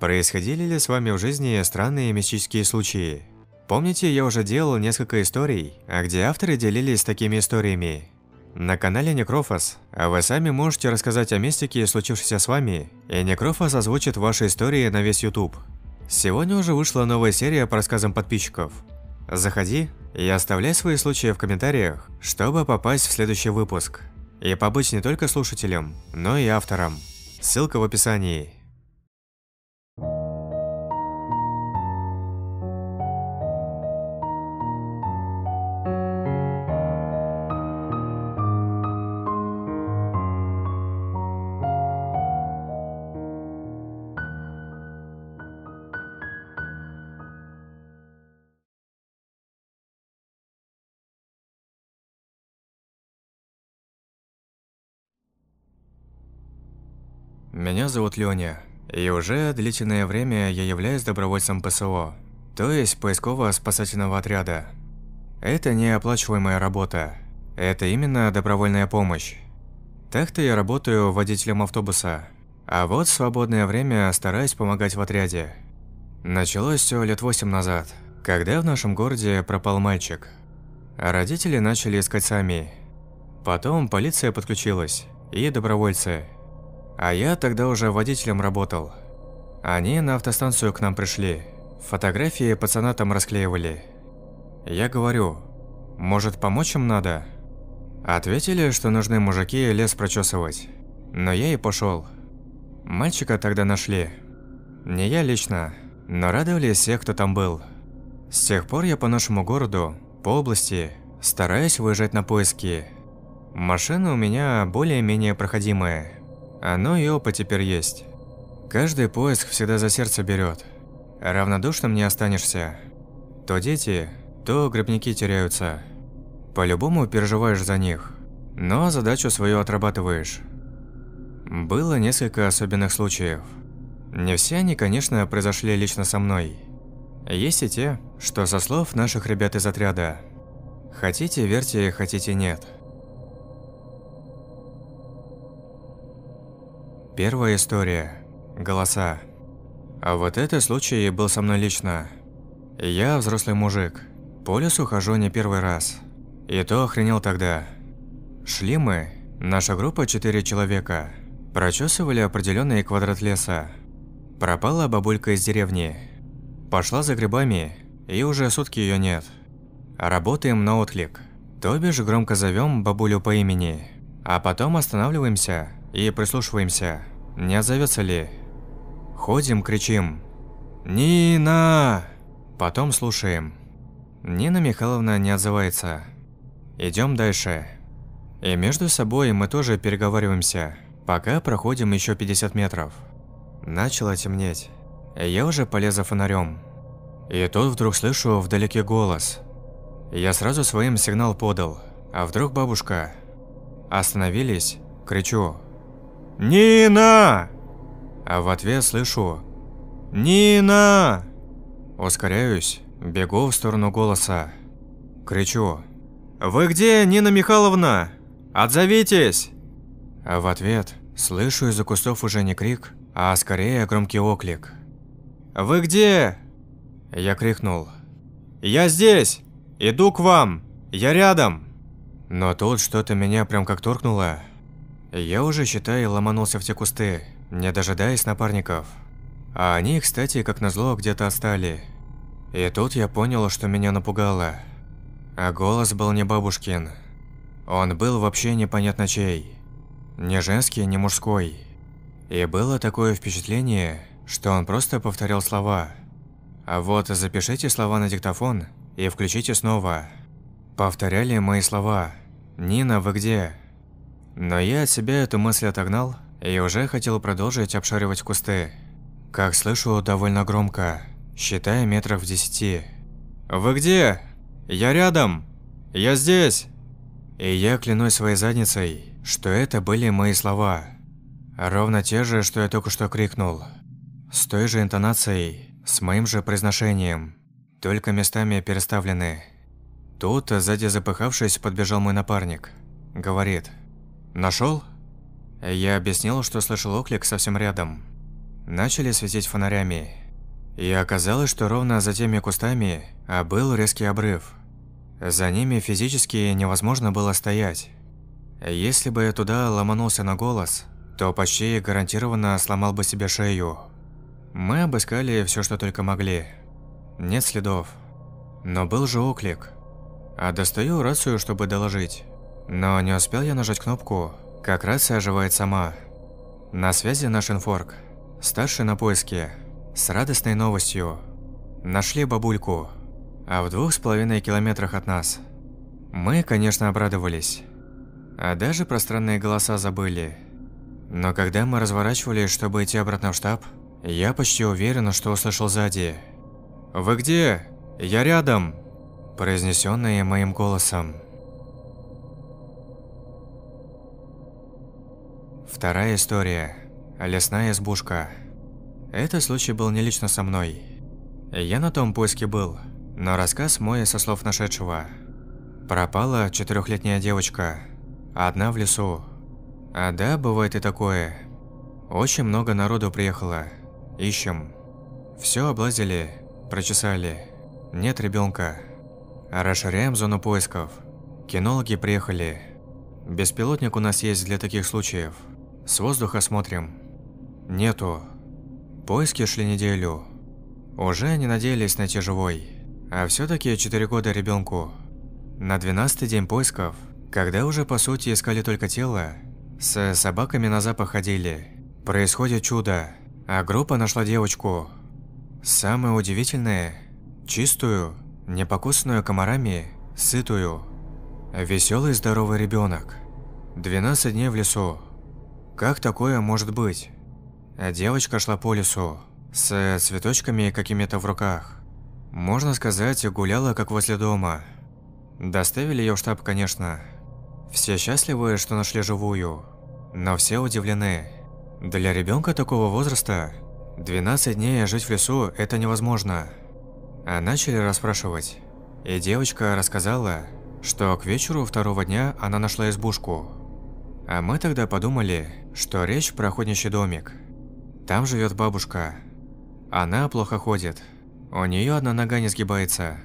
Происходили ли с вами в жизни странные мистические случаи? Помните, я уже делал несколько историй, а где авторы делились такими историями? На канале Некрофос, а вы сами можете рассказать о мистике, случившейся с вами, и Некрофос озвучит ваши истории на весь YouTube. Сегодня уже вышла новая серия по рассказам подписчиков. Заходи и оставляй свои случаи в комментариях, чтобы попасть в следующий выпуск. И побыть не только слушателем, но и автором. Ссылка в описании. Меня зовут Лёня, и уже длительное время я являюсь добровольцем ПСО, то есть поисково-спасательного отряда. Это не оплачиваемая работа, это именно добровольная помощь. Так-то я работаю водителем автобуса, а вот в свободное время стараюсь помогать в отряде. Началось все лет восемь назад, когда в нашем городе пропал мальчик. Родители начали искать сами. Потом полиция подключилась, и добровольцы – а я тогда уже водителем работал. Они на автостанцию к нам пришли. Фотографии пацана там расклеивали. Я говорю, может помочь им надо? Ответили, что нужны мужики лес прочесывать. Но я и пошел. Мальчика тогда нашли. Не я лично, но радовали все, кто там был. С тех пор я по нашему городу, по области, стараюсь выезжать на поиски. Машина у меня более-менее проходимая. Оно и опыт теперь есть. Каждый поиск всегда за сердце берет. Равнодушным не останешься. То дети, то грибники теряются. По-любому переживаешь за них, но задачу свою отрабатываешь. Было несколько особенных случаев. Не все они, конечно, произошли лично со мной. Есть и те, что со слов наших ребят из отряда. Хотите верьте, хотите нет. Первая история. Голоса. А вот этот случай был со мной лично. Я взрослый мужик. По лесу хожу не первый раз. И то охренел тогда. Шли мы, наша группа четыре человека, прочесывали определенный квадрат леса. Пропала бабулька из деревни. Пошла за грибами, и уже сутки ее нет. Работаем на отклик. То бишь громко зовем бабулю по имени, а потом останавливаемся и прислушиваемся, не отзовется ли. Ходим, кричим «Нина!» Потом слушаем. Нина Михайловна не отзывается. Идем дальше. И между собой мы тоже переговариваемся, пока проходим еще 50 метров. Начало темнеть. Я уже полез за фонарем. И тут вдруг слышу вдалеке голос. Я сразу своим сигнал подал. А вдруг бабушка? Остановились, кричу. «Нина!» А в ответ слышу «Нина!» Ускоряюсь, бегу в сторону голоса. Кричу «Вы где, Нина Михайловна? Отзовитесь!» А в ответ слышу из-за кустов уже не крик, а скорее громкий оклик. «Вы где?» Я крикнул «Я здесь! Иду к вам! Я рядом!» Но тут что-то меня прям как торкнуло. Я уже, считай, ломанулся в те кусты, не дожидаясь напарников. А они, кстати, как назло, где-то отстали. И тут я понял, что меня напугало. А голос был не бабушкин. Он был вообще непонятно чей. Не женский, не мужской. И было такое впечатление, что он просто повторял слова. А вот запишите слова на диктофон и включите снова. Повторяли мои слова. «Нина, вы где?» Но я от себя эту мысль отогнал и уже хотел продолжить обшаривать кусты. Как слышу довольно громко, считая метров в десяти. «Вы где? Я рядом! Я здесь!» И я клянусь своей задницей, что это были мои слова. Ровно те же, что я только что крикнул. С той же интонацией, с моим же произношением, только местами переставлены. Тут, сзади запыхавшись, подбежал мой напарник. Говорит – Нашел? Я объяснил, что слышал оклик совсем рядом. начали светить фонарями. И оказалось, что ровно за теми кустами а был резкий обрыв. За ними физически невозможно было стоять. Если бы я туда ломанулся на голос, то почти гарантированно сломал бы себе шею. Мы обыскали все, что только могли. Нет следов. Но был же оклик. А достаю рацию, чтобы доложить. Но не успел я нажать кнопку, как рация оживает сама. На связи наш инфорк. Старший на поиске. С радостной новостью. Нашли бабульку. А в двух с половиной километрах от нас. Мы, конечно, обрадовались. А даже про странные голоса забыли. Но когда мы разворачивались, чтобы идти обратно в штаб, я почти уверен, что услышал сзади. «Вы где? Я рядом!» произнесенное моим голосом. Вторая история. Лесная избушка. Этот случай был не лично со мной. Я на том поиске был, но рассказ мой со слов нашедшего. Пропала четырехлетняя девочка. Одна в лесу. А да, бывает и такое. Очень много народу приехало. Ищем. Все облазили, прочесали. Нет ребенка. Расширяем зону поисков. Кинологи приехали. Беспилотник у нас есть для таких случаев. С воздуха смотрим. Нету. Поиски шли неделю. Уже не надеялись найти живой. А все таки 4 года ребенку. На 12 день поисков, когда уже по сути искали только тело, с собаками на запах ходили. Происходит чудо. А группа нашла девочку. Самое удивительное – чистую, не покусанную комарами, сытую. Веселый здоровый ребенок. 12 дней в лесу. Как такое может быть? Девочка шла по лесу, с цветочками какими-то в руках. Можно сказать, гуляла как возле дома. Доставили ее в штаб, конечно. Все счастливы, что нашли живую. Но все удивлены. Для ребенка такого возраста 12 дней жить в лесу – это невозможно. А начали расспрашивать. И девочка рассказала, что к вечеру второго дня она нашла избушку. А мы тогда подумали, что речь про охотничий домик. Там живет бабушка. Она плохо ходит. У нее одна нога не сгибается.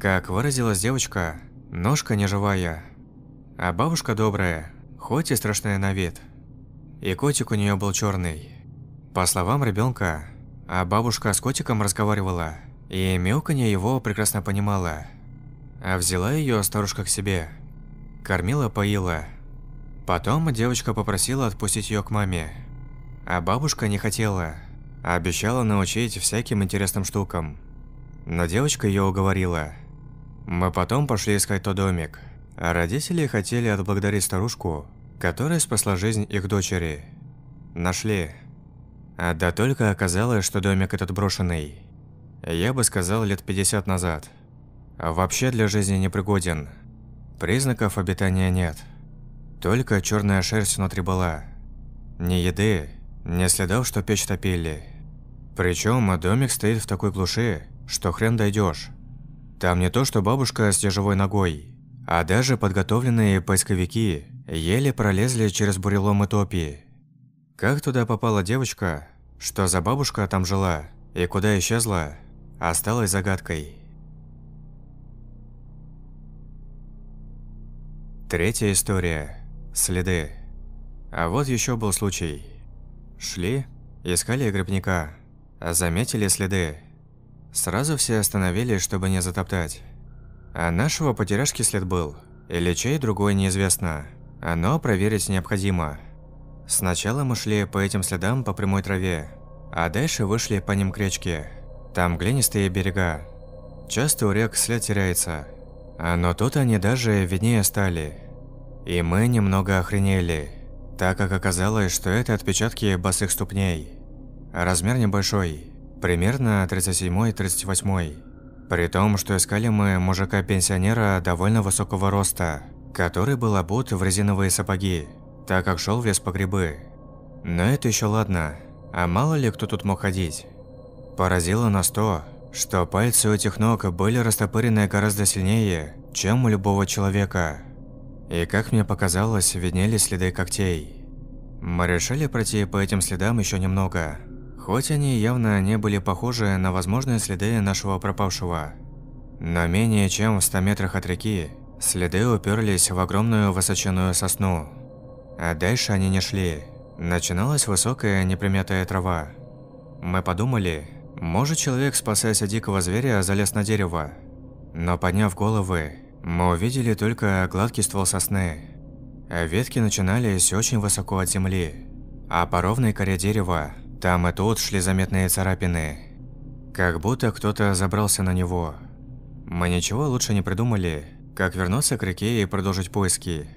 Как выразилась девочка, ножка не живая. А бабушка добрая, хоть и страшная на вид. И котик у нее был черный. По словам ребенка, а бабушка с котиком разговаривала – и мяуканье его прекрасно понимала. А взяла ее старушка к себе. Кормила, поила. Потом девочка попросила отпустить ее к маме. А бабушка не хотела. А обещала научить всяким интересным штукам. Но девочка ее уговорила. Мы потом пошли искать тот домик. А родители хотели отблагодарить старушку, которая спасла жизнь их дочери. Нашли. А да только оказалось, что домик этот брошенный. Я бы сказал, лет 50 назад. А вообще для жизни непригоден. Признаков обитания нет. Только черная шерсть внутри была. Ни еды, ни следов, что печь топили. Причем домик стоит в такой глуши, что хрен дойдешь. Там не то, что бабушка с тяжевой ногой, а даже подготовленные поисковики еле пролезли через буреломы топи. Как туда попала девочка, что за бабушка там жила и куда исчезла, осталась загадкой. Третья история. Следы. А вот еще был случай. Шли, искали грибника, а заметили следы. Сразу все остановились, чтобы не затоптать. А нашего потеряшки след был, или чей другой неизвестно, но проверить необходимо. Сначала мы шли по этим следам по прямой траве, а дальше вышли по ним к речке – там глинистые берега. Часто у рек след теряется. Но тут они даже виднее стали. И мы немного охренели, так как оказалось, что это отпечатки босых ступней. Размер небольшой, примерно 37-38. При том, что искали мы мужика-пенсионера довольно высокого роста, который был обут в резиновые сапоги, так как шел в лес по грибы. Но это еще ладно, а мало ли кто тут мог ходить. Поразило нас то, что пальцы у этих ног были растопырены гораздо сильнее, чем у любого человека. И как мне показалось, виднелись следы когтей. Мы решили пройти по этим следам еще немного. Хоть они явно не были похожи на возможные следы нашего пропавшего. Но менее чем в 100 метрах от реки следы уперлись в огромную высоченную сосну. А дальше они не шли. Начиналась высокая неприметая трава. Мы подумали, может человек, спасаясь от дикого зверя, залез на дерево. Но подняв головы, мы увидели только гладкий ствол сосны. Ветки начинались очень высоко от земли. А по ровной коре дерева там и тут шли заметные царапины. Как будто кто-то забрался на него. Мы ничего лучше не придумали, как вернуться к реке и продолжить поиски.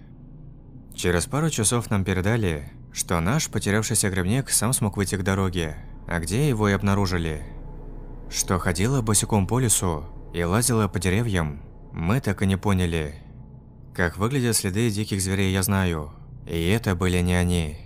Через пару часов нам передали, что наш потерявшийся грибник сам смог выйти к дороге, а где его и обнаружили. Что ходила босиком по лесу и лазила по деревьям, мы так и не поняли. Как выглядят следы диких зверей, я знаю, и это были не они.